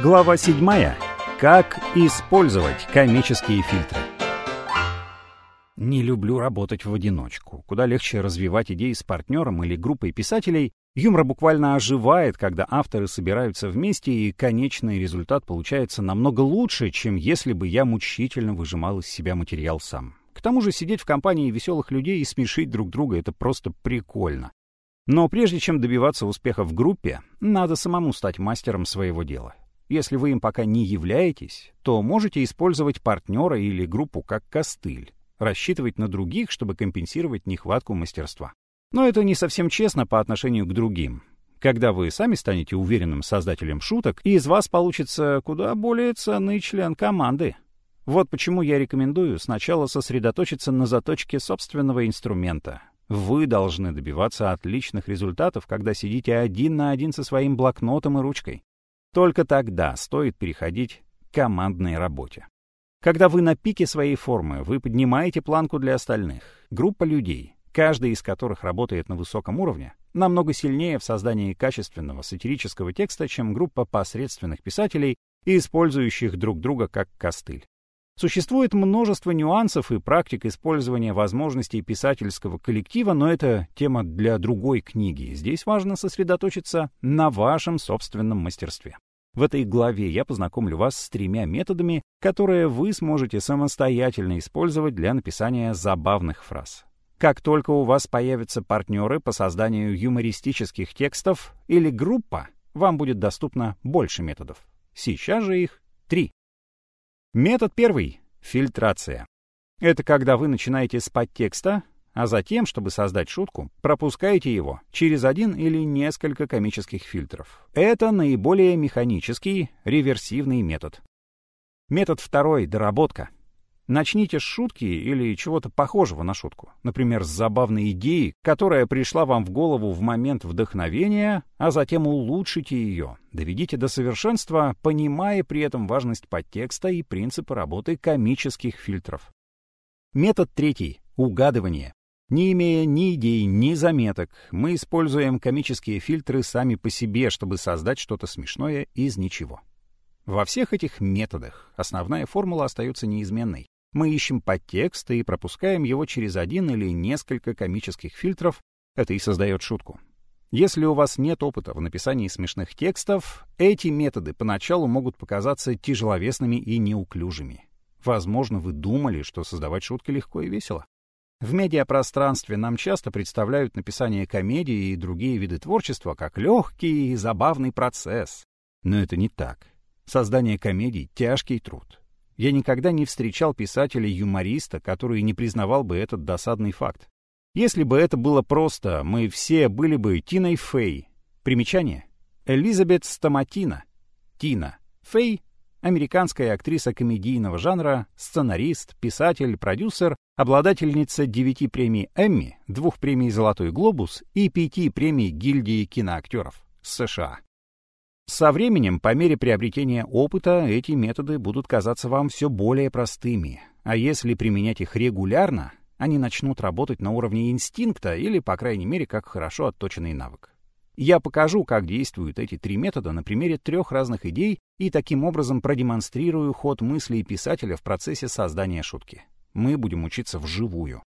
Глава 7. Как использовать комические фильтры. Не люблю работать в одиночку. Куда легче развивать идеи с партнером или группой писателей. Юмор буквально оживает, когда авторы собираются вместе, и конечный результат получается намного лучше, чем если бы я мучительно выжимал из себя материал сам. К тому же сидеть в компании веселых людей и смешить друг друга — это просто прикольно. Но прежде чем добиваться успеха в группе, надо самому стать мастером своего дела. Если вы им пока не являетесь, то можете использовать партнера или группу как костыль, рассчитывать на других, чтобы компенсировать нехватку мастерства. Но это не совсем честно по отношению к другим. Когда вы сами станете уверенным создателем шуток, из вас получится куда более ценный член команды. Вот почему я рекомендую сначала сосредоточиться на заточке собственного инструмента, вы должны добиваться отличных результатов, когда сидите один на один со своим блокнотом и ручкой. Только тогда стоит переходить к командной работе. Когда вы на пике своей формы, вы поднимаете планку для остальных. Группа людей, каждый из которых работает на высоком уровне, намного сильнее в создании качественного сатирического текста, чем группа посредственных писателей, использующих друг друга как костыль. Существует множество нюансов и практик использования возможностей писательского коллектива, но это тема для другой книги. Здесь важно сосредоточиться на вашем собственном мастерстве. В этой главе я познакомлю вас с тремя методами, которые вы сможете самостоятельно использовать для написания забавных фраз. Как только у вас появятся партнеры по созданию юмористических текстов или группа, вам будет доступно больше методов. Сейчас же их три. Метод первый — фильтрация. Это когда вы начинаете с подтекста, а затем, чтобы создать шутку, пропускаете его через один или несколько комических фильтров. Это наиболее механический, реверсивный метод. Метод второй — доработка. Начните с шутки или чего-то похожего на шутку. Например, с забавной идеи, которая пришла вам в голову в момент вдохновения, а затем улучшите ее. Доведите до совершенства, понимая при этом важность подтекста и принципы работы комических фильтров. Метод третий — угадывание. Не имея ни идей, ни заметок, мы используем комические фильтры сами по себе, чтобы создать что-то смешное из ничего. Во всех этих методах основная формула остается неизменной. Мы ищем подтекст и пропускаем его через один или несколько комических фильтров. Это и создает шутку. Если у вас нет опыта в написании смешных текстов, эти методы поначалу могут показаться тяжеловесными и неуклюжими. Возможно, вы думали, что создавать шутки легко и весело. В медиапространстве нам часто представляют написание комедии и другие виды творчества как легкий и забавный процесс. Но это не так. Создание комедий — тяжкий труд. Я никогда не встречал писателя-юмориста, который не признавал бы этот досадный факт. Если бы это было просто, мы все были бы Тиной Фей. Примечание. Элизабет Стаматина. Тина. Фей — американская актриса комедийного жанра, сценарист, писатель, продюсер, обладательница девяти премий Эмми, двух премий «Золотой глобус» и пяти премий гильдии киноактеров США. Со временем, по мере приобретения опыта, эти методы будут казаться вам все более простыми, а если применять их регулярно, они начнут работать на уровне инстинкта или, по крайней мере, как хорошо отточенный навык. Я покажу, как действуют эти три метода на примере трех разных идей и таким образом продемонстрирую ход мыслей писателя в процессе создания шутки. Мы будем учиться вживую.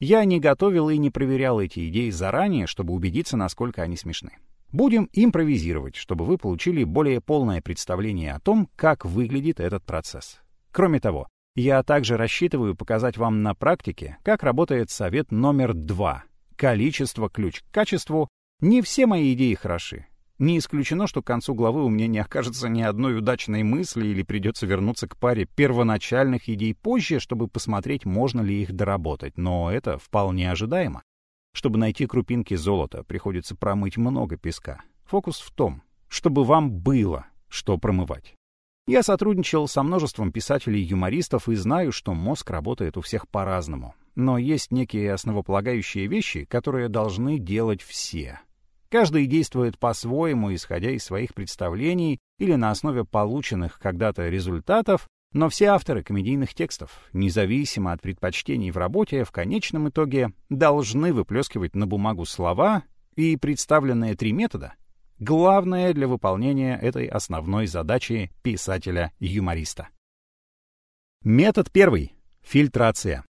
Я не готовил и не проверял эти идеи заранее, чтобы убедиться, насколько они смешны. Будем импровизировать, чтобы вы получили более полное представление о том, как выглядит этот процесс. Кроме того, я также рассчитываю показать вам на практике, как работает совет номер два. Количество ключ к качеству. Не все мои идеи хороши. Не исключено, что к концу главы у меня не окажется ни одной удачной мысли или придется вернуться к паре первоначальных идей позже, чтобы посмотреть, можно ли их доработать, но это вполне ожидаемо. Чтобы найти крупинки золота, приходится промыть много песка. Фокус в том, чтобы вам было что промывать. Я сотрудничал со множеством писателей-юмористов и знаю, что мозг работает у всех по-разному. Но есть некие основополагающие вещи, которые должны делать все. Каждый действует по-своему, исходя из своих представлений или на основе полученных когда-то результатов, но все авторы комедийных текстов, независимо от предпочтений в работе, в конечном итоге должны выплескивать на бумагу слова, и представленные три метода Главное для выполнения этой основной задачи писателя-юмориста. Метод первый. Фильтрация.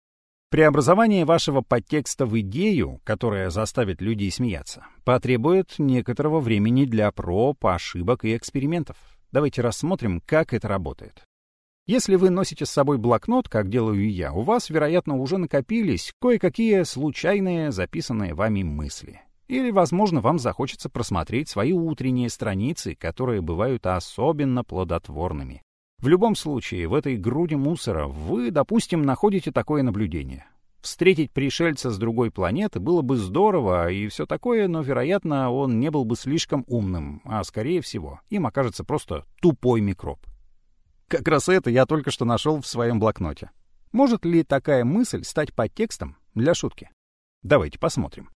Преобразование вашего подтекста в идею, которая заставит людей смеяться, потребует некоторого времени для проб, ошибок и экспериментов. Давайте рассмотрим, как это работает. Если вы носите с собой блокнот, как делаю я, у вас, вероятно, уже накопились кое-какие случайные записанные вами мысли. Или, возможно, вам захочется просмотреть свои утренние страницы, которые бывают особенно плодотворными. В любом случае, в этой груди мусора вы, допустим, находите такое наблюдение. Встретить пришельца с другой планеты было бы здорово и все такое, но, вероятно, он не был бы слишком умным, а, скорее всего, им окажется просто тупой микроб. Как раз это я только что нашел в своем блокноте. Может ли такая мысль стать подтекстом для шутки? Давайте посмотрим.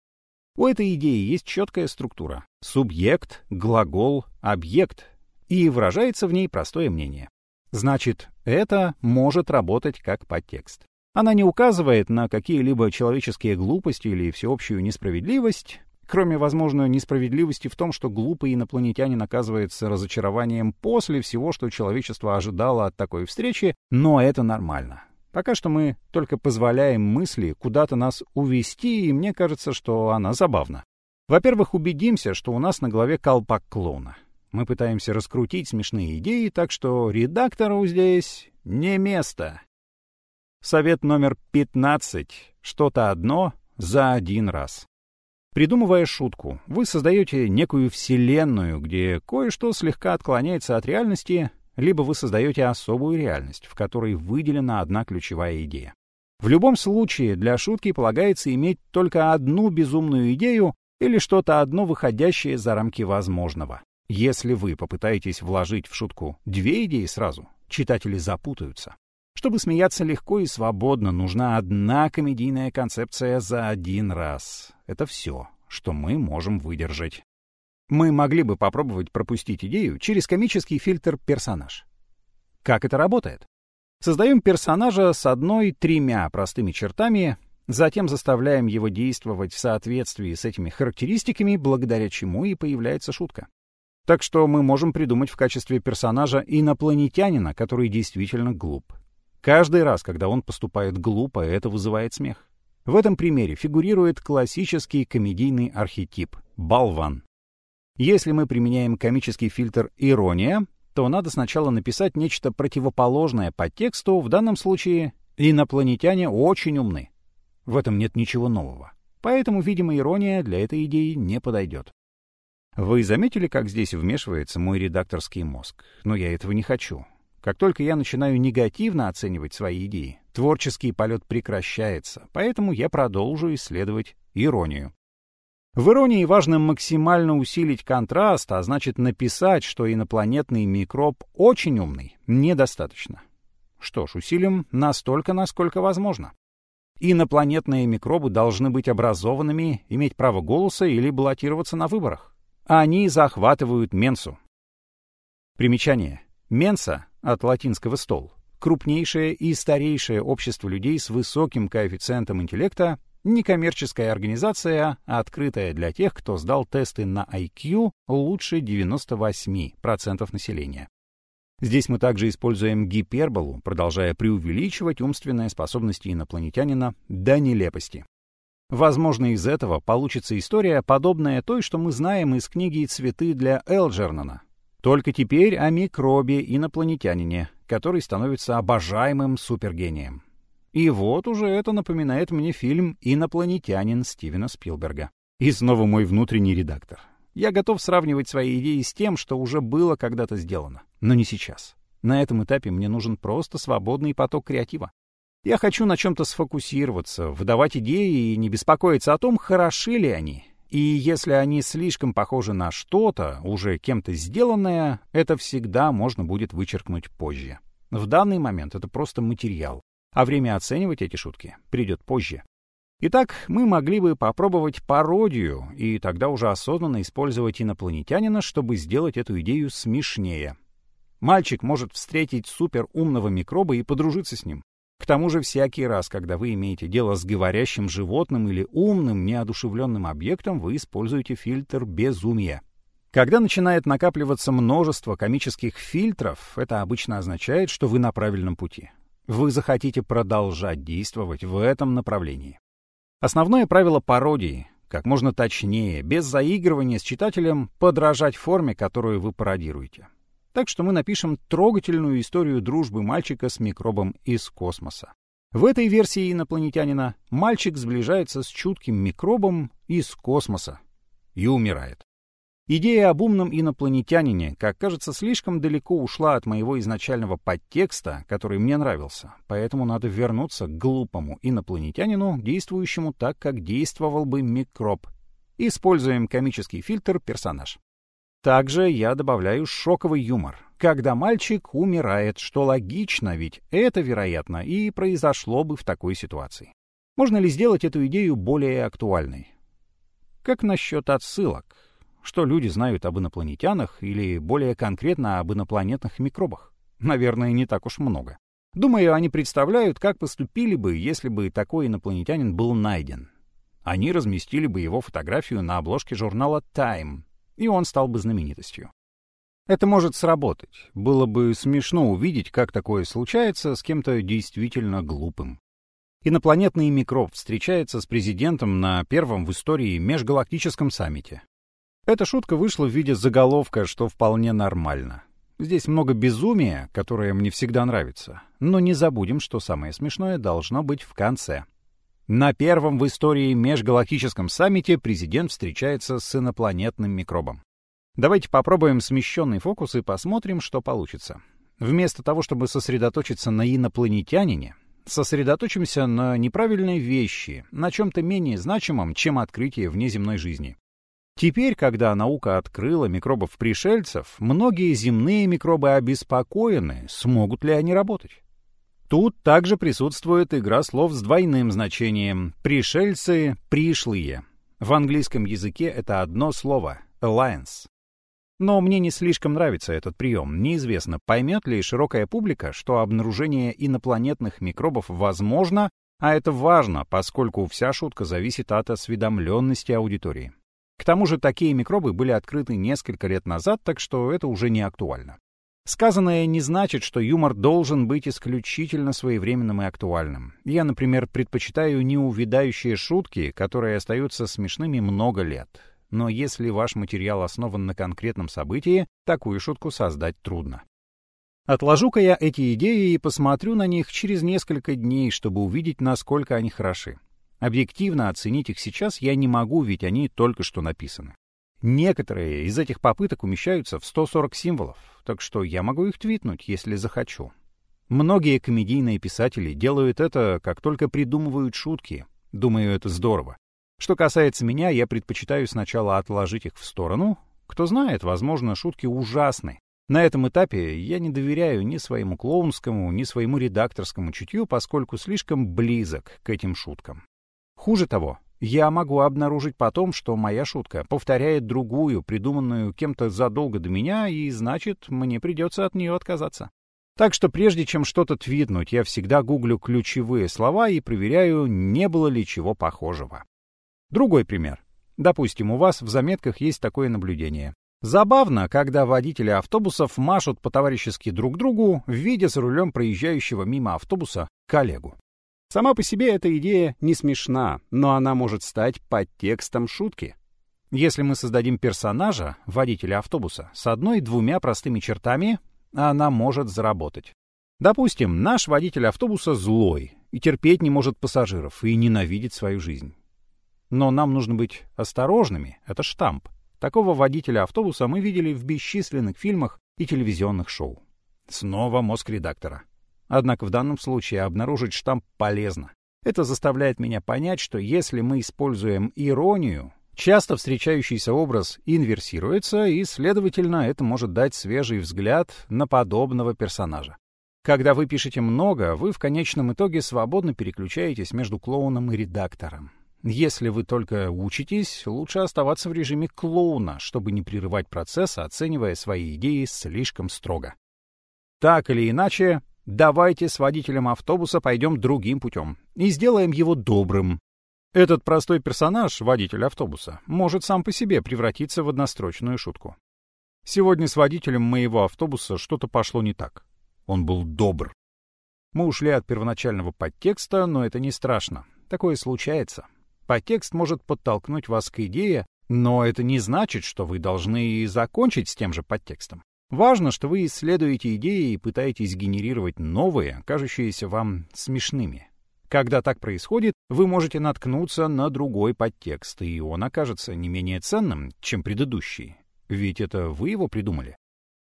У этой идеи есть четкая структура. Субъект, глагол, объект. И выражается в ней простое мнение. Значит, это может работать как подтекст. Она не указывает на какие-либо человеческие глупости или всеобщую несправедливость, кроме, возможно, несправедливости в том, что глупый инопланетянин оказывается разочарованием после всего, что человечество ожидало от такой встречи, но это нормально. Пока что мы только позволяем мысли куда-то нас увести, и мне кажется, что она забавна. Во-первых, убедимся, что у нас на голове колпак клоуна. Мы пытаемся раскрутить смешные идеи, так что редактору здесь не место. Совет номер 15. Что-то одно за один раз. Придумывая шутку, вы создаете некую вселенную, где кое-что слегка отклоняется от реальности, либо вы создаете особую реальность, в которой выделена одна ключевая идея. В любом случае, для шутки полагается иметь только одну безумную идею или что-то одно выходящее за рамки возможного. Если вы попытаетесь вложить в шутку две идеи сразу, читатели запутаются. Чтобы смеяться легко и свободно, нужна одна комедийная концепция за один раз. Это все, что мы можем выдержать. Мы могли бы попробовать пропустить идею через комический фильтр «персонаж». Как это работает? Создаем персонажа с одной-тремя простыми чертами, затем заставляем его действовать в соответствии с этими характеристиками, благодаря чему и появляется шутка. Так что мы можем придумать в качестве персонажа инопланетянина, который действительно глуп. Каждый раз, когда он поступает глупо, это вызывает смех. В этом примере фигурирует классический комедийный архетип — болван. Если мы применяем комический фильтр «ирония», то надо сначала написать нечто противоположное по тексту, в данном случае «инопланетяне очень умны». В этом нет ничего нового. Поэтому, видимо, ирония для этой идеи не подойдет. Вы заметили, как здесь вмешивается мой редакторский мозг? Но я этого не хочу. Как только я начинаю негативно оценивать свои идеи, творческий полет прекращается, поэтому я продолжу исследовать иронию. В иронии важно максимально усилить контраст, а значит написать, что инопланетный микроб очень умный, недостаточно. Что ж, усилим настолько, насколько возможно. Инопланетные микробы должны быть образованными, иметь право голоса или баллотироваться на выборах. Они захватывают Менсу. Примечание. Менса от латинского «стол». Крупнейшее и старейшее общество людей с высоким коэффициентом интеллекта, некоммерческая организация, открытая для тех, кто сдал тесты на IQ лучше 98% населения. Здесь мы также используем гиперболу, продолжая преувеличивать умственные способности инопланетянина до нелепости. Возможно, из этого получится история, подобная той, что мы знаем из книги «Цветы для Элджернона», только теперь о микробе-инопланетянине, который становится обожаемым супергением. И вот уже это напоминает мне фильм «Инопланетянин» Стивена Спилберга. И снова мой внутренний редактор. Я готов сравнивать свои идеи с тем, что уже было когда-то сделано. Но не сейчас. На этом этапе мне нужен просто свободный поток креатива. Я хочу на чем-то сфокусироваться, выдавать идеи и не беспокоиться о том, хороши ли они, и если они слишком похожи на что-то, уже кем-то сделанное, это всегда можно будет вычеркнуть позже. В данный момент это просто материал, а время оценивать эти шутки придет позже. Итак, мы могли бы попробовать пародию и тогда уже осознанно использовать инопланетянина, чтобы сделать эту идею смешнее. Мальчик может встретить суперумного микроба и подружиться с ним. К тому же всякий раз, когда вы имеете дело с говорящим животным или умным, неодушевленным объектом, вы используете фильтр безумия. Когда начинает накапливаться множество комических фильтров, это обычно означает, что вы на правильном пути. Вы захотите продолжать действовать в этом направлении. Основное правило пародии — как можно точнее, без заигрывания с читателем, подражать форме, которую вы пародируете. Так что мы напишем трогательную историю дружбы мальчика с микробом из космоса. В этой версии инопланетянина мальчик сближается с чутким микробом из космоса и умирает. Идея об умном инопланетянине, как кажется, слишком далеко ушла от моего изначального подтекста, который мне нравился, поэтому надо вернуться к глупому инопланетянину, действующему так, как действовал бы микроб. Используем комический фильтр «Персонаж». Также я добавляю шоковый юмор, когда мальчик умирает, что логично, ведь это, вероятно, и произошло бы в такой ситуации. Можно ли сделать эту идею более актуальной? Как насчет отсылок? Что люди знают об инопланетянах или, более конкретно, об инопланетных микробах? Наверное, не так уж много. Думаю, они представляют, как поступили бы, если бы такой инопланетянин был найден. Они разместили бы его фотографию на обложке журнала Time, и он стал бы знаменитостью. Это может сработать. Было бы смешно увидеть, как такое случается с кем-то действительно глупым. Инопланетный микроб встречается с президентом на первом в истории межгалактическом саммите. Эта шутка вышла в виде заголовка, что вполне нормально. Здесь много безумия, которое мне всегда нравится. Но не забудем, что самое смешное должно быть в конце. На первом в истории межгалактическом саммите президент встречается с инопланетным микробом. Давайте попробуем смещенный фокус и посмотрим, что получится. Вместо того, чтобы сосредоточиться на инопланетянине, сосредоточимся на неправильной вещи, на чем-то менее значимом, чем открытие внеземной жизни. Теперь, когда наука открыла микробов-пришельцев, многие земные микробы обеспокоены, смогут ли они работать. Тут также присутствует игра слов с двойным значением «пришельцы», «пришлые». В английском языке это одно слово «alliance». Но мне не слишком нравится этот прием. Неизвестно, поймет ли широкая публика, что обнаружение инопланетных микробов возможно, а это важно, поскольку вся шутка зависит от осведомленности аудитории. К тому же такие микробы были открыты несколько лет назад, так что это уже не актуально. Сказанное не значит, что юмор должен быть исключительно своевременным и актуальным. Я, например, предпочитаю неувидающие шутки, которые остаются смешными много лет. Но если ваш материал основан на конкретном событии, такую шутку создать трудно. Отложу-ка я эти идеи и посмотрю на них через несколько дней, чтобы увидеть, насколько они хороши. Объективно оценить их сейчас я не могу, ведь они только что написаны. Некоторые из этих попыток умещаются в 140 символов, так что я могу их твитнуть, если захочу. Многие комедийные писатели делают это, как только придумывают шутки. Думаю, это здорово. Что касается меня, я предпочитаю сначала отложить их в сторону. Кто знает, возможно, шутки ужасны. На этом этапе я не доверяю ни своему клоунскому, ни своему редакторскому чутью, поскольку слишком близок к этим шуткам. Хуже того, я могу обнаружить потом, что моя шутка повторяет другую, придуманную кем-то задолго до меня, и значит, мне придется от нее отказаться. Так что прежде чем что-то твитнуть, я всегда гуглю ключевые слова и проверяю, не было ли чего похожего. Другой пример. Допустим, у вас в заметках есть такое наблюдение. Забавно, когда водители автобусов машут по-товарищески друг другу, видя за рулем проезжающего мимо автобуса коллегу. Сама по себе эта идея не смешна, но она может стать подтекстом шутки. Если мы создадим персонажа, водителя автобуса, с одной-двумя простыми чертами, она может заработать. Допустим, наш водитель автобуса злой и терпеть не может пассажиров и ненавидит свою жизнь. Но нам нужно быть осторожными, это штамп. Такого водителя автобуса мы видели в бесчисленных фильмах и телевизионных шоу. Снова мозг редактора. Однако в данном случае обнаружить штамп полезно. Это заставляет меня понять, что если мы используем иронию, часто встречающийся образ инверсируется, и, следовательно, это может дать свежий взгляд на подобного персонажа. Когда вы пишете много, вы в конечном итоге свободно переключаетесь между клоуном и редактором. Если вы только учитесь, лучше оставаться в режиме клоуна, чтобы не прерывать процесс, оценивая свои идеи слишком строго. Так или иначе, Давайте с водителем автобуса пойдем другим путем и сделаем его добрым. Этот простой персонаж, водитель автобуса, может сам по себе превратиться в однострочную шутку. Сегодня с водителем моего автобуса что-то пошло не так. Он был добр. Мы ушли от первоначального подтекста, но это не страшно. Такое случается. Подтекст может подтолкнуть вас к идее, но это не значит, что вы должны и закончить с тем же подтекстом. Важно, что вы исследуете идеи и пытаетесь генерировать новые, кажущиеся вам смешными. Когда так происходит, вы можете наткнуться на другой подтекст, и он окажется не менее ценным, чем предыдущий. Ведь это вы его придумали.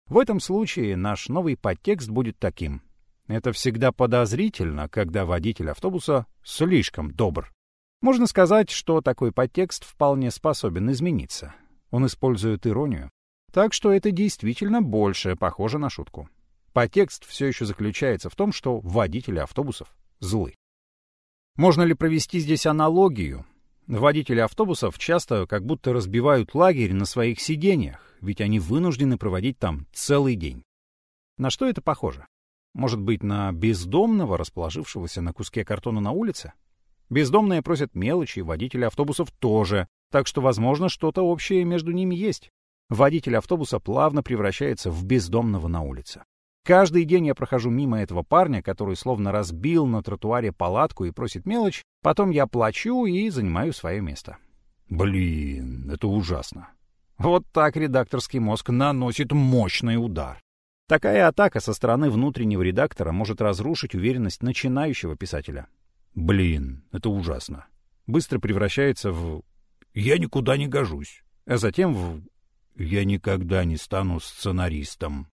В этом случае наш новый подтекст будет таким. Это всегда подозрительно, когда водитель автобуса слишком добр. Можно сказать, что такой подтекст вполне способен измениться. Он использует иронию. Так что это действительно больше похоже на шутку. Подтекст все еще заключается в том, что водители автобусов злы. Можно ли провести здесь аналогию? Водители автобусов часто как будто разбивают лагерь на своих сидениях, ведь они вынуждены проводить там целый день. На что это похоже? Может быть, на бездомного, расположившегося на куске картона на улице? Бездомные просят мелочи, водители автобусов тоже, так что, возможно, что-то общее между ними есть. Водитель автобуса плавно превращается в бездомного на улице. Каждый день я прохожу мимо этого парня, который словно разбил на тротуаре палатку и просит мелочь, потом я плачу и занимаю свое место. Блин, это ужасно. Вот так редакторский мозг наносит мощный удар. Такая атака со стороны внутреннего редактора может разрушить уверенность начинающего писателя. Блин, это ужасно. Быстро превращается в «я никуда не гожусь», а затем в «я никогда не стану сценаристом».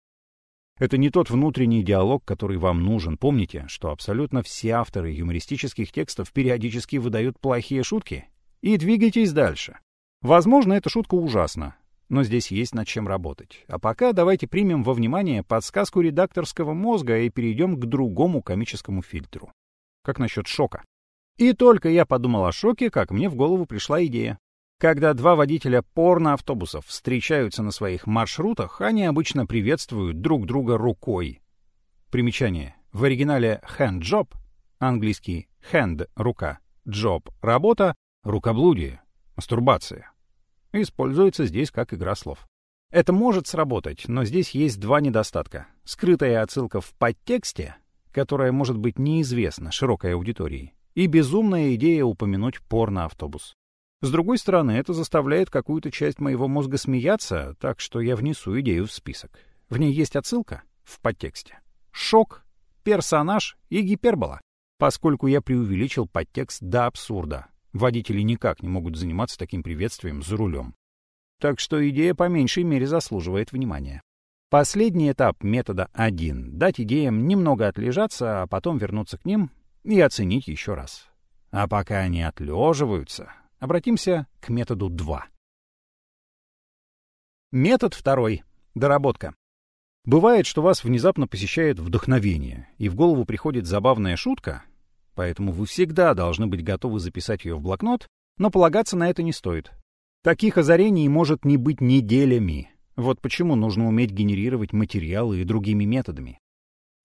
Это не тот внутренний диалог, который вам нужен. Помните, что абсолютно все авторы юмористических текстов периодически выдают плохие шутки. И двигайтесь дальше. Возможно, эта шутка ужасна, но здесь есть над чем работать. А пока давайте примем во внимание подсказку редакторского мозга и перейдем к другому комическому фильтру. Как насчет шока? И только я подумал о шоке, как мне в голову пришла идея. Когда два водителя порно-автобусов встречаются на своих маршрутах, они обычно приветствуют друг друга рукой. Примечание. В оригинале hand job, английский hand — рука, job — работа, рукоблудие, мастурбация. Используется здесь как игра слов. Это может сработать, но здесь есть два недостатка. Скрытая отсылка в подтексте, которая может быть неизвестна широкой аудитории, и безумная идея упомянуть порно-автобус. С другой стороны, это заставляет какую-то часть моего мозга смеяться, так что я внесу идею в список. В ней есть отсылка в подтексте. Шок, персонаж и гипербола, поскольку я преувеличил подтекст до абсурда. Водители никак не могут заниматься таким приветствием за рулем. Так что идея по меньшей мере заслуживает внимания. Последний этап метода 1 — дать идеям немного отлежаться, а потом вернуться к ним и оценить еще раз. А пока они отлеживаются, Обратимся к методу 2. Метод второй. Доработка. Бывает, что вас внезапно посещает вдохновение, и в голову приходит забавная шутка, поэтому вы всегда должны быть готовы записать ее в блокнот, но полагаться на это не стоит. Таких озарений может не быть неделями. Вот почему нужно уметь генерировать материалы и другими методами.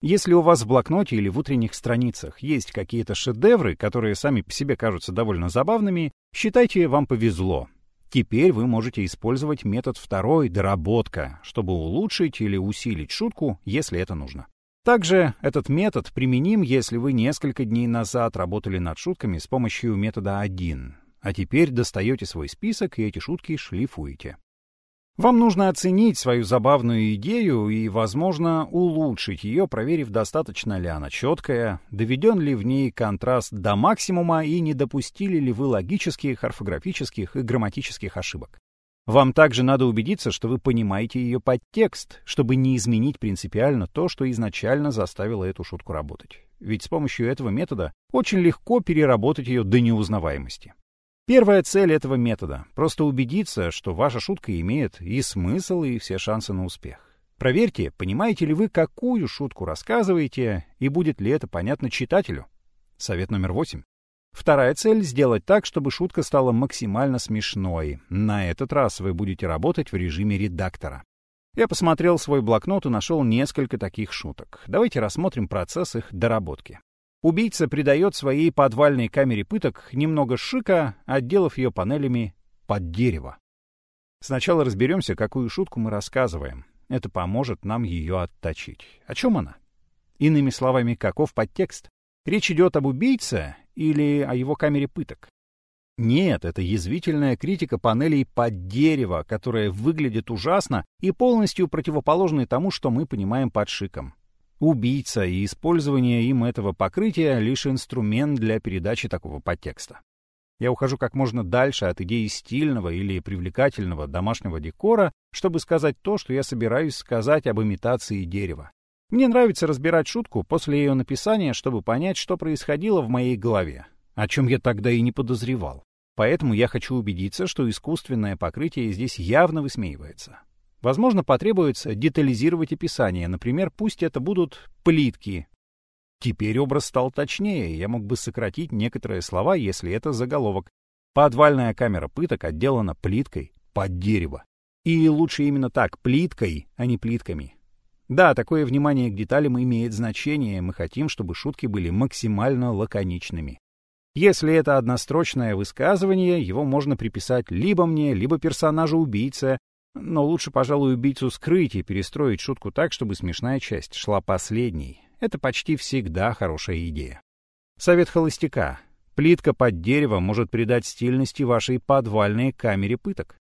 Если у вас в блокноте или в утренних страницах есть какие-то шедевры, которые сами по себе кажутся довольно забавными, считайте, вам повезло. Теперь вы можете использовать метод второй «доработка», чтобы улучшить или усилить шутку, если это нужно. Также этот метод применим, если вы несколько дней назад работали над шутками с помощью метода 1, а теперь достаете свой список и эти шутки шлифуете. Вам нужно оценить свою забавную идею и, возможно, улучшить ее, проверив, достаточно ли она четкая, доведен ли в ней контраст до максимума и не допустили ли вы логических, орфографических и грамматических ошибок. Вам также надо убедиться, что вы понимаете ее подтекст, чтобы не изменить принципиально то, что изначально заставило эту шутку работать. Ведь с помощью этого метода очень легко переработать ее до неузнаваемости. Первая цель этого метода — просто убедиться, что ваша шутка имеет и смысл, и все шансы на успех. Проверьте, понимаете ли вы, какую шутку рассказываете, и будет ли это понятно читателю. Совет номер восемь. Вторая цель — сделать так, чтобы шутка стала максимально смешной. На этот раз вы будете работать в режиме редактора. Я посмотрел свой блокнот и нашел несколько таких шуток. Давайте рассмотрим процесс их доработки. Убийца придает своей подвальной камере пыток немного шика, отделав ее панелями под дерево. Сначала разберемся, какую шутку мы рассказываем. Это поможет нам ее отточить. О чем она? Иными словами, каков подтекст? Речь идет об убийце или о его камере пыток? Нет, это язвительная критика панелей под дерево, которая выглядит ужасно и полностью противоположной тому, что мы понимаем под шиком. Убийца и использование им этого покрытия — лишь инструмент для передачи такого подтекста. Я ухожу как можно дальше от идеи стильного или привлекательного домашнего декора, чтобы сказать то, что я собираюсь сказать об имитации дерева. Мне нравится разбирать шутку после ее написания, чтобы понять, что происходило в моей голове, о чем я тогда и не подозревал. Поэтому я хочу убедиться, что искусственное покрытие здесь явно высмеивается. Возможно, потребуется детализировать описание, например, пусть это будут плитки, Теперь образ стал точнее, я мог бы сократить некоторые слова, если это заголовок. Подвальная камера пыток отделана плиткой под дерево. И лучше именно так, плиткой, а не плитками. Да, такое внимание к деталям имеет значение, мы хотим, чтобы шутки были максимально лаконичными. Если это однострочное высказывание, его можно приписать либо мне, либо персонажу-убийце, но лучше, пожалуй, убийцу скрыть и перестроить шутку так, чтобы смешная часть шла последней. Это почти всегда хорошая идея. Совет холостяка. Плитка под дерево может придать стильности вашей подвальной камере пыток.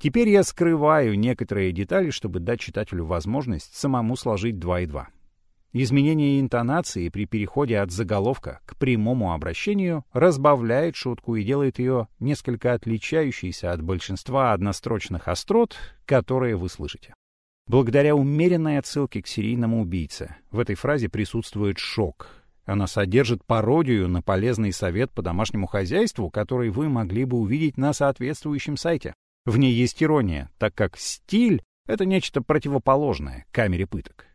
Теперь я скрываю некоторые детали, чтобы дать читателю возможность самому сложить два и два. Изменение интонации при переходе от заголовка к прямому обращению разбавляет шутку и делает ее несколько отличающейся от большинства однострочных острот, которые вы слышите. Благодаря умеренной отсылке к серийному убийце в этой фразе присутствует шок. Она содержит пародию на полезный совет по домашнему хозяйству, который вы могли бы увидеть на соответствующем сайте. В ней есть ирония, так как стиль — это нечто противоположное камере пыток.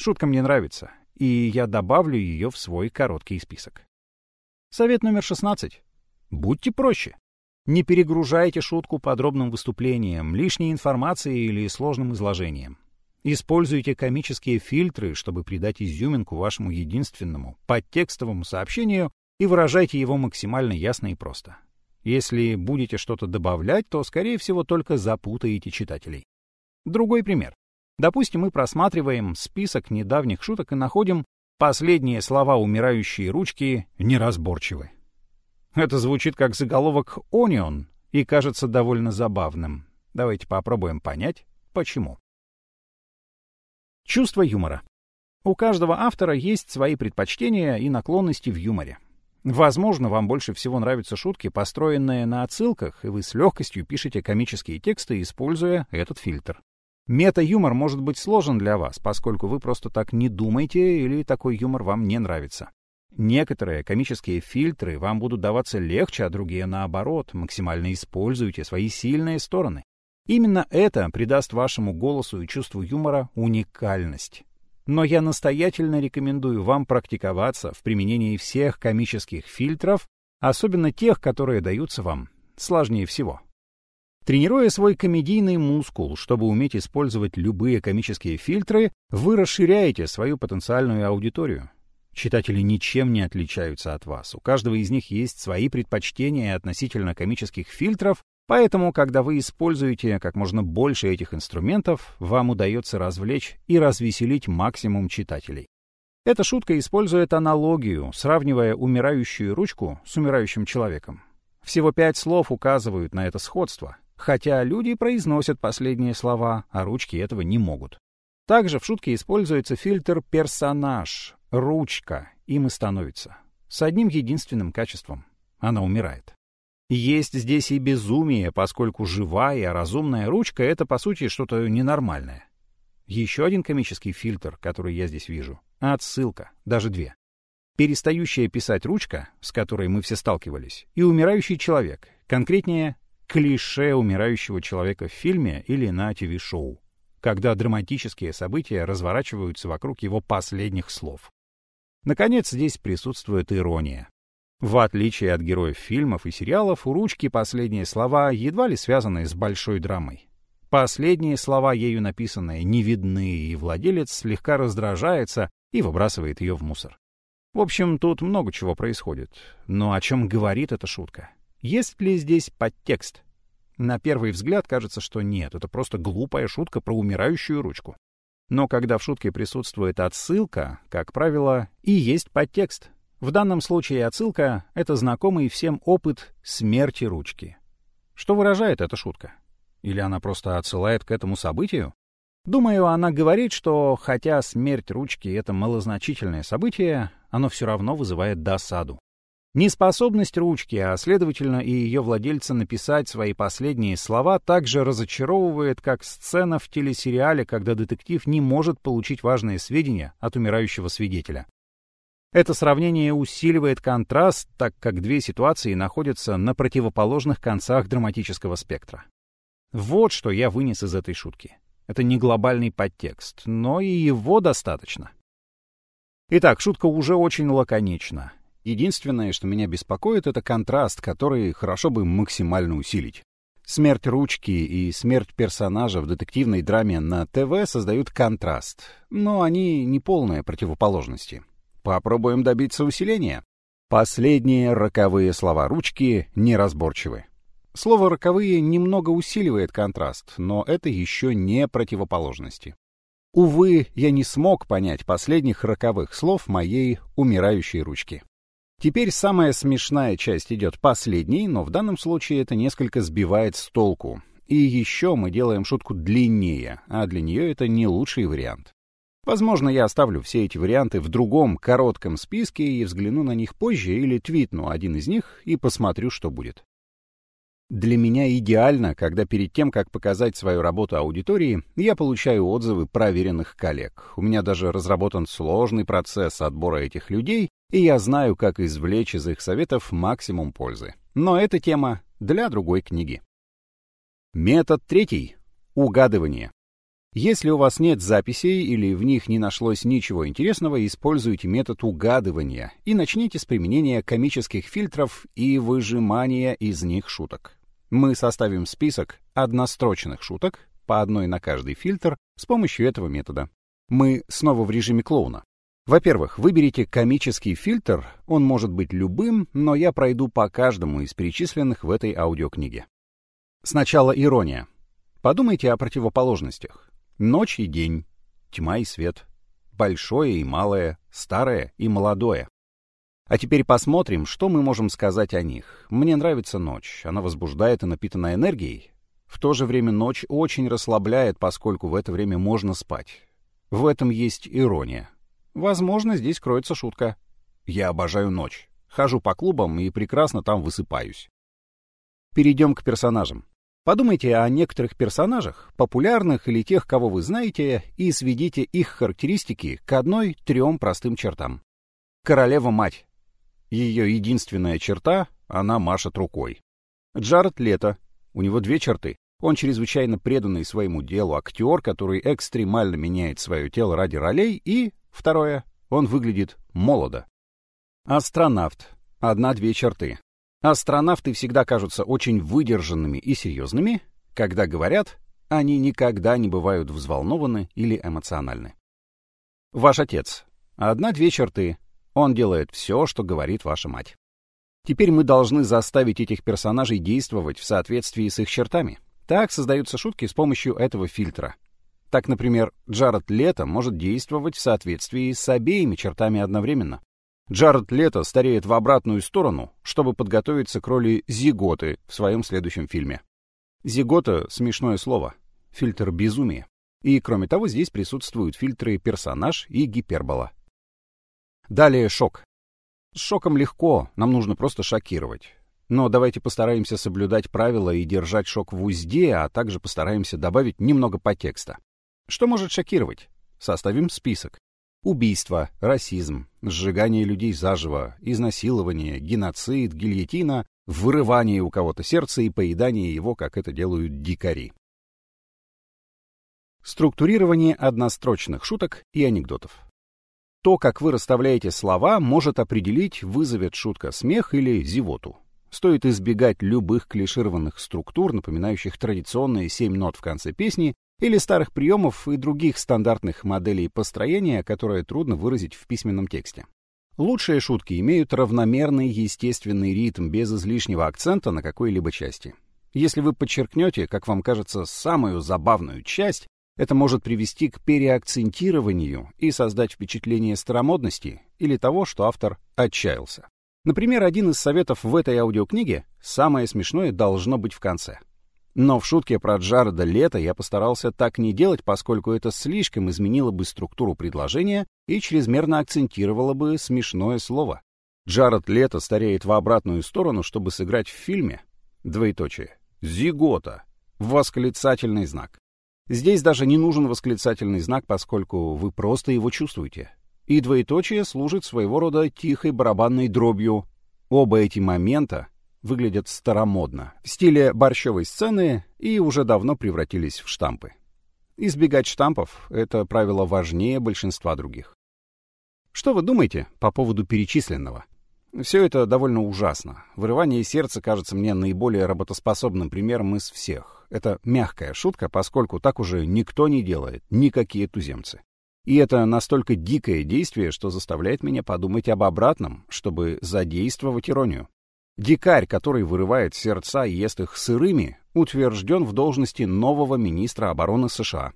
Шутка мне нравится, и я добавлю ее в свой короткий список. Совет номер 16. Будьте проще. Не перегружайте шутку подробным выступлением, лишней информацией или сложным изложением. Используйте комические фильтры, чтобы придать изюминку вашему единственному подтекстовому сообщению и выражайте его максимально ясно и просто. Если будете что-то добавлять, то, скорее всего, только запутаете читателей. Другой пример. Допустим, мы просматриваем список недавних шуток и находим последние слова умирающей ручки неразборчивы. Это звучит как заголовок «Onion» и кажется довольно забавным. Давайте попробуем понять, почему. Чувство юмора. У каждого автора есть свои предпочтения и наклонности в юморе. Возможно, вам больше всего нравятся шутки, построенные на отсылках, и вы с легкостью пишете комические тексты, используя этот фильтр. Мета-юмор может быть сложен для вас, поскольку вы просто так не думаете или такой юмор вам не нравится. Некоторые комические фильтры вам будут даваться легче, а другие наоборот. Максимально используйте свои сильные стороны. Именно это придаст вашему голосу и чувству юмора уникальность. Но я настоятельно рекомендую вам практиковаться в применении всех комических фильтров, особенно тех, которые даются вам сложнее всего. Тренируя свой комедийный мускул, чтобы уметь использовать любые комические фильтры, вы расширяете свою потенциальную аудиторию. Читатели ничем не отличаются от вас. У каждого из них есть свои предпочтения относительно комических фильтров, поэтому, когда вы используете как можно больше этих инструментов, вам удается развлечь и развеселить максимум читателей. Эта шутка использует аналогию, сравнивая умирающую ручку с умирающим человеком. Всего пять слов указывают на это сходство, хотя люди произносят последние слова, а ручки этого не могут. Также в шутке используется фильтр «персонаж», ручка им и становится. С одним единственным качеством — она умирает. Есть здесь и безумие, поскольку живая, разумная ручка — это, по сути, что-то ненормальное. Еще один комический фильтр, который я здесь вижу — отсылка, даже две. Перестающая писать ручка, с которой мы все сталкивались, и умирающий человек, конкретнее, клише умирающего человека в фильме или на ТВ-шоу, когда драматические события разворачиваются вокруг его последних слов. Наконец, здесь присутствует ирония. В отличие от героев фильмов и сериалов, у ручки последние слова едва ли связаны с большой драмой. Последние слова, ею написанные, не видны, и владелец слегка раздражается и выбрасывает ее в мусор. В общем, тут много чего происходит. Но о чем говорит эта шутка? Есть ли здесь подтекст? На первый взгляд кажется, что нет, это просто глупая шутка про умирающую ручку. Но когда в шутке присутствует отсылка, как правило, и есть подтекст. В данном случае отсылка — это знакомый всем опыт смерти ручки. Что выражает эта шутка? Или она просто отсылает к этому событию? Думаю, она говорит, что хотя смерть ручки — это малозначительное событие, оно все равно вызывает досаду. Неспособность ручки, а следовательно и ее владельца написать свои последние слова, также разочаровывает, как сцена в телесериале, когда детектив не может получить важные сведения от умирающего свидетеля. Это сравнение усиливает контраст, так как две ситуации находятся на противоположных концах драматического спектра. Вот что я вынес из этой шутки. Это не глобальный подтекст, но и его достаточно. Итак, шутка уже очень лаконична. Единственное, что меня беспокоит, это контраст, который хорошо бы максимально усилить. Смерть ручки и смерть персонажа в детективной драме на ТВ создают контраст, но они не полные противоположности. Попробуем добиться усиления. Последние роковые слова ручки неразборчивы. Слово «роковые» немного усиливает контраст, но это еще не противоположности. Увы, я не смог понять последних роковых слов моей умирающей ручки. Теперь самая смешная часть идет последней, но в данном случае это несколько сбивает с толку. И еще мы делаем шутку длиннее, а для нее это не лучший вариант. Возможно, я оставлю все эти варианты в другом коротком списке и взгляну на них позже или твитну один из них и посмотрю, что будет. Для меня идеально, когда перед тем, как показать свою работу аудитории, я получаю отзывы проверенных коллег. У меня даже разработан сложный процесс отбора этих людей, и я знаю, как извлечь из их советов максимум пользы. Но эта тема для другой книги. Метод третий. Угадывание. Если у вас нет записей или в них не нашлось ничего интересного, используйте метод угадывания и начните с применения комических фильтров и выжимания из них шуток. Мы составим список однострочных шуток, по одной на каждый фильтр, с помощью этого метода. Мы снова в режиме клоуна. Во-первых, выберите комический фильтр, он может быть любым, но я пройду по каждому из перечисленных в этой аудиокниге. Сначала ирония. Подумайте о противоположностях. Ночь и день, тьма и свет, большое и малое, старое и молодое. А теперь посмотрим, что мы можем сказать о них. Мне нравится ночь. Она возбуждает и напитана энергией. В то же время ночь очень расслабляет, поскольку в это время можно спать. В этом есть ирония. Возможно, здесь кроется шутка. Я обожаю ночь. Хожу по клубам и прекрасно там высыпаюсь. Перейдем к персонажам. Подумайте о некоторых персонажах, популярных или тех, кого вы знаете, и сведите их характеристики к одной-трем простым чертам. Королева-мать. Ее единственная черта — она машет рукой. Джаред Лето. У него две черты. Он чрезвычайно преданный своему делу актер, который экстремально меняет свое тело ради ролей, и, второе, он выглядит молодо. Астронавт. Одна-две черты. Астронавты всегда кажутся очень выдержанными и серьезными. Когда говорят, они никогда не бывают взволнованы или эмоциональны. Ваш отец. Одна-две черты. Он делает все, что говорит ваша мать. Теперь мы должны заставить этих персонажей действовать в соответствии с их чертами. Так создаются шутки с помощью этого фильтра. Так, например, Джаред Лето может действовать в соответствии с обеими чертами одновременно. Джаред Лето стареет в обратную сторону, чтобы подготовиться к роли Зиготы в своем следующем фильме. Зигота — смешное слово, фильтр безумия. И, кроме того, здесь присутствуют фильтры персонаж и гипербола. Далее шок. С шоком легко, нам нужно просто шокировать. Но давайте постараемся соблюдать правила и держать шок в узде, а также постараемся добавить немного подтекста. Что может шокировать? Составим список. Убийство, расизм, сжигание людей заживо, изнасилование, геноцид, гильотина, вырывание у кого-то сердца и поедание его, как это делают дикари. Структурирование однострочных шуток и анекдотов. То, как вы расставляете слова, может определить, вызовет шутка смех или зевоту. Стоит избегать любых клишированных структур, напоминающих традиционные семь нот в конце песни, или старых приемов и других стандартных моделей построения, которые трудно выразить в письменном тексте. Лучшие шутки имеют равномерный естественный ритм без излишнего акцента на какой-либо части. Если вы подчеркнете, как вам кажется, самую забавную часть, это может привести к переакцентированию и создать впечатление старомодности или того, что автор отчаялся. Например, один из советов в этой аудиокниге «Самое смешное должно быть в конце». Но в шутке про Джареда Лето я постарался так не делать, поскольку это слишком изменило бы структуру предложения и чрезмерно акцентировало бы смешное слово. Джаред Лето стареет в обратную сторону, чтобы сыграть в фильме. Двоеточие. Зигота. Восклицательный знак. Здесь даже не нужен восклицательный знак, поскольку вы просто его чувствуете. И двоеточие служит своего рода тихой барабанной дробью. Оба эти момента выглядят старомодно, в стиле борщевой сцены и уже давно превратились в штампы. Избегать штампов — это правило важнее большинства других. Что вы думаете по поводу перечисленного? Все это довольно ужасно. Вырывание сердца кажется мне наиболее работоспособным примером из всех. Это мягкая шутка, поскольку так уже никто не делает, никакие туземцы. И это настолько дикое действие, что заставляет меня подумать об обратном, чтобы задействовать иронию. Дикарь, который вырывает сердца и ест их сырыми, утвержден в должности нового министра обороны США.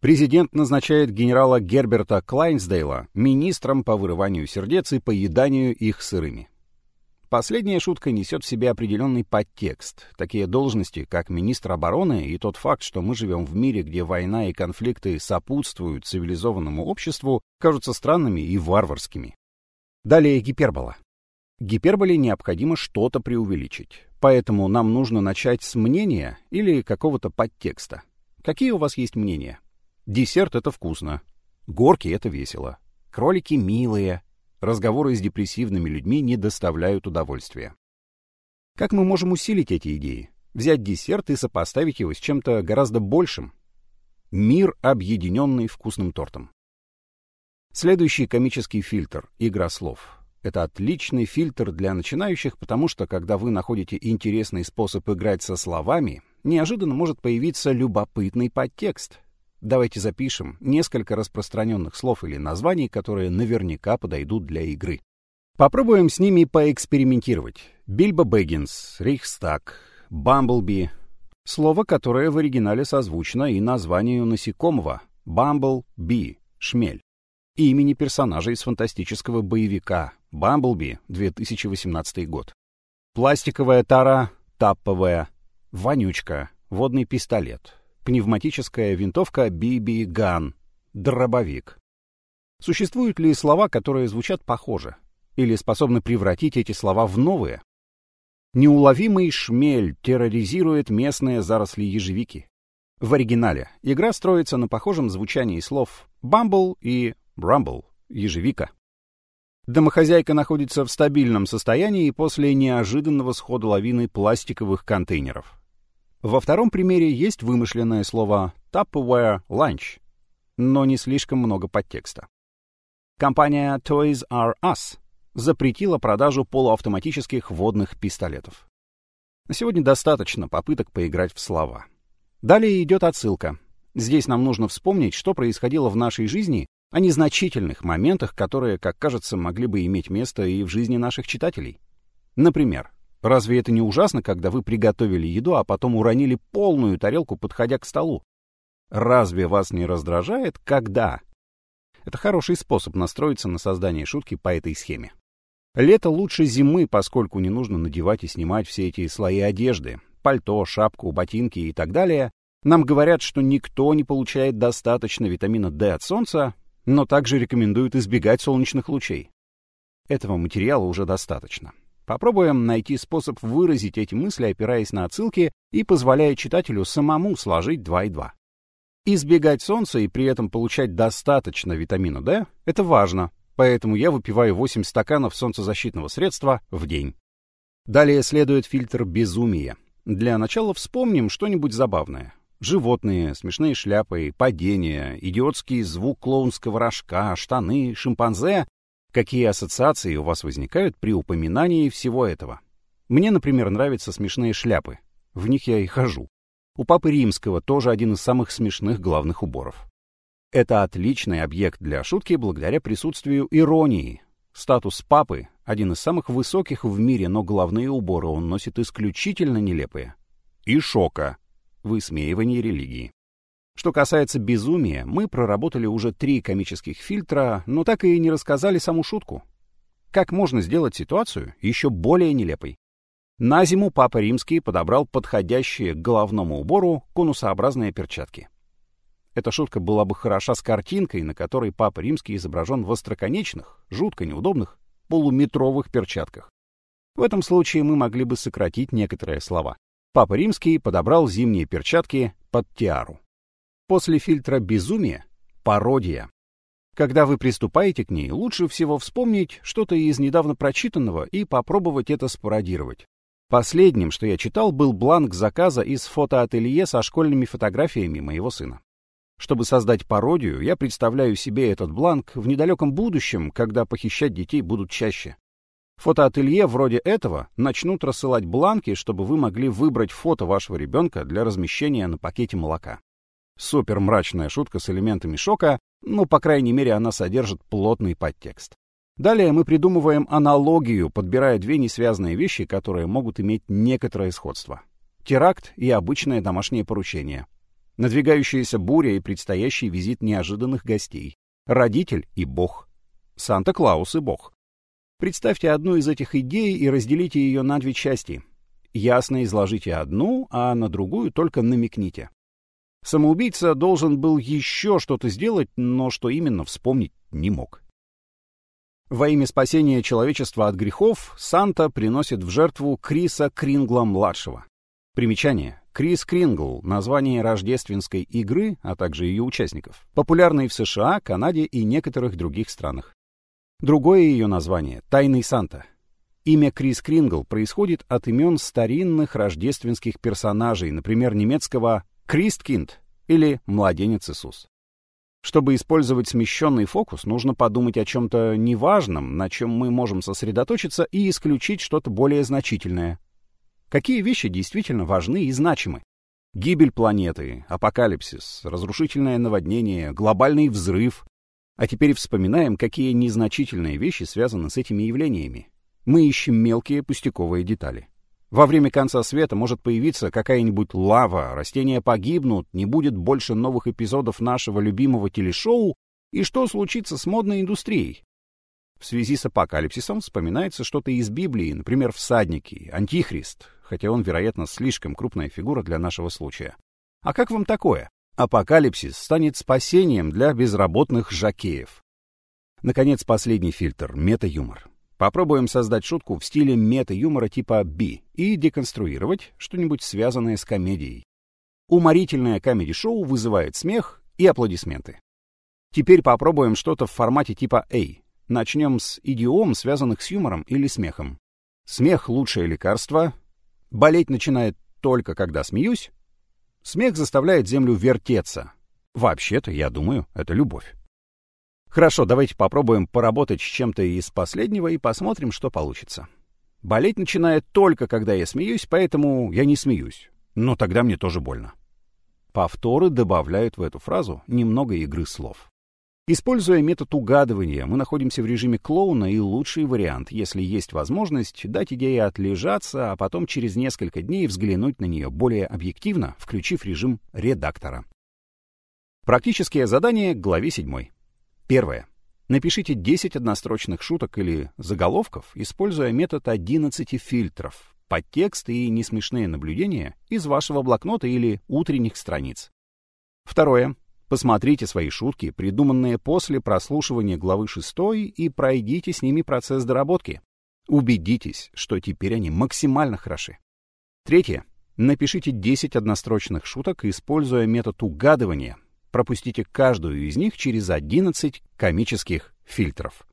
Президент назначает генерала Герберта Клайнсдейла министром по вырыванию сердец и поеданию их сырыми. Последняя шутка несет в себе определенный подтекст. Такие должности, как министр обороны, и тот факт, что мы живем в мире, где война и конфликты сопутствуют цивилизованному обществу, кажутся странными и варварскими. Далее гипербола. Гиперболе необходимо что-то преувеличить. Поэтому нам нужно начать с мнения или какого-то подтекста. Какие у вас есть мнения? Десерт — это вкусно. Горки — это весело. Кролики — милые. Разговоры с депрессивными людьми не доставляют удовольствия. Как мы можем усилить эти идеи? Взять десерт и сопоставить его с чем-то гораздо большим. Мир, объединенный вкусным тортом. Следующий комический фильтр — игра слов. Это отличный фильтр для начинающих, потому что, когда вы находите интересный способ играть со словами, неожиданно может появиться любопытный подтекст. Давайте запишем несколько распространенных слов или названий, которые наверняка подойдут для игры. Попробуем с ними поэкспериментировать. Бильбо Бэггинс, Рейхстаг, Бамблби. Слово, которое в оригинале созвучно и названию насекомого. Бамбл Би, шмель. Имени персонажа из фантастического боевика Бамблби, 2018 год. Пластиковая тара, тапповая, вонючка, водный пистолет, пневматическая винтовка BB Gun, дробовик. Существуют ли слова, которые звучат похоже, или способны превратить эти слова в новые? Неуловимый шмель терроризирует местные заросли ежевики. В оригинале игра строится на похожем звучании слов «бамбл» и «брамбл» — ежевика. Домохозяйка находится в стабильном состоянии после неожиданного схода лавины пластиковых контейнеров. Во втором примере есть вымышленное слово Tupperware Lunch, но не слишком много подтекста. Компания Toys R Us запретила продажу полуавтоматических водных пистолетов. На сегодня достаточно попыток поиграть в слова. Далее идет отсылка. Здесь нам нужно вспомнить, что происходило в нашей жизни о незначительных моментах, которые, как кажется, могли бы иметь место и в жизни наших читателей. Например, разве это не ужасно, когда вы приготовили еду, а потом уронили полную тарелку, подходя к столу? Разве вас не раздражает, когда? Это хороший способ настроиться на создание шутки по этой схеме. Лето лучше зимы, поскольку не нужно надевать и снимать все эти слои одежды, пальто, шапку, ботинки и так далее. Нам говорят, что никто не получает достаточно витамина D от солнца, но также рекомендуют избегать солнечных лучей. Этого материала уже достаточно. Попробуем найти способ выразить эти мысли, опираясь на отсылки и позволяя читателю самому сложить 2 и 2. Избегать солнца и при этом получать достаточно витамина D – это важно, поэтому я выпиваю 8 стаканов солнцезащитного средства в день. Далее следует фильтр безумия. Для начала вспомним что-нибудь забавное. Животные, смешные шляпы, падения, идиотский звук клоунского рожка, штаны, шимпанзе. Какие ассоциации у вас возникают при упоминании всего этого? Мне, например, нравятся смешные шляпы. В них я и хожу. У Папы Римского тоже один из самых смешных главных уборов. Это отличный объект для шутки благодаря присутствию иронии. Статус папы — один из самых высоких в мире, но головные уборы он носит исключительно нелепые. И шока — высмеивание религии. Что касается безумия, мы проработали уже три комических фильтра, но так и не рассказали саму шутку. Как можно сделать ситуацию еще более нелепой? На зиму Папа Римский подобрал подходящие к головному убору конусообразные перчатки. Эта шутка была бы хороша с картинкой, на которой Папа Римский изображен в остроконечных, жутко неудобных, полуметровых перчатках. В этом случае мы могли бы сократить некоторые слова. Папа Римский подобрал зимние перчатки под тиару. После фильтра безумия — пародия. Когда вы приступаете к ней, лучше всего вспомнить что-то из недавно прочитанного и попробовать это спародировать. Последним, что я читал, был бланк заказа из фотоателье со школьными фотографиями моего сына. Чтобы создать пародию, я представляю себе этот бланк в недалеком будущем, когда похищать детей будут чаще. Фотоателье вроде этого начнут рассылать бланки, чтобы вы могли выбрать фото вашего ребенка для размещения на пакете молока. Супер мрачная шутка с элементами шока, но, по крайней мере, она содержит плотный подтекст. Далее мы придумываем аналогию, подбирая две несвязанные вещи, которые могут иметь некоторое сходство. Теракт и обычное домашнее поручение — Надвигающаяся буря и предстоящий визит неожиданных гостей. Родитель и Бог. Санта-Клаус и Бог. Представьте одну из этих идей и разделите ее на две части. Ясно изложите одну, а на другую только намекните. Самоубийца должен был еще что-то сделать, но что именно вспомнить не мог. Во имя спасения человечества от грехов Санта приносит в жертву Криса Крингла-младшего. Примечание. Крис Крингл — название рождественской игры, а также ее участников, популярной в США, Канаде и некоторых других странах. Другое ее название — Тайный Санта. Имя Крис Крингл происходит от имен старинных рождественских персонажей, например, немецкого «Кристкинд» или «Младенец Иисус». Чтобы использовать смещенный фокус, нужно подумать о чем-то неважном, на чем мы можем сосредоточиться, и исключить что-то более значительное, Какие вещи действительно важны и значимы? Гибель планеты, апокалипсис, разрушительное наводнение, глобальный взрыв. А теперь вспоминаем, какие незначительные вещи связаны с этими явлениями. Мы ищем мелкие пустяковые детали. Во время конца света может появиться какая-нибудь лава, растения погибнут, не будет больше новых эпизодов нашего любимого телешоу, и что случится с модной индустрией? В связи с апокалипсисом вспоминается что-то из Библии, например, всадники, антихрист, хотя он, вероятно, слишком крупная фигура для нашего случая. А как вам такое? Апокалипсис станет спасением для безработных жакеев. Наконец, последний фильтр — мета-юмор. Попробуем создать шутку в стиле мета-юмора типа B и деконструировать что-нибудь связанное с комедией. Уморительное комеди-шоу вызывает смех и аплодисменты. Теперь попробуем что-то в формате типа A. Начнем с идиом, связанных с юмором или смехом. Смех — лучшее лекарство, Болеть начинает только когда смеюсь. Смех заставляет землю вертеться. Вообще-то, я думаю, это любовь. Хорошо, давайте попробуем поработать с чем-то из последнего и посмотрим, что получится. Болеть начинает только когда я смеюсь, поэтому я не смеюсь. Но тогда мне тоже больно. Повторы добавляют в эту фразу немного игры слов. Используя метод угадывания, мы находимся в режиме клоуна, и лучший вариант, если есть возможность, дать идее отлежаться, а потом через несколько дней взглянуть на нее более объективно, включив режим редактора. Практические задания к главе 7. Первое. Напишите 10 однострочных шуток или заголовков, используя метод 11 фильтров, подтекст и несмешные наблюдения из вашего блокнота или утренних страниц. Второе. Посмотрите свои шутки, придуманные после прослушивания главы 6, и пройдите с ними процесс доработки. Убедитесь, что теперь они максимально хороши. Третье. Напишите 10 однострочных шуток, используя метод угадывания. Пропустите каждую из них через 11 комических фильтров.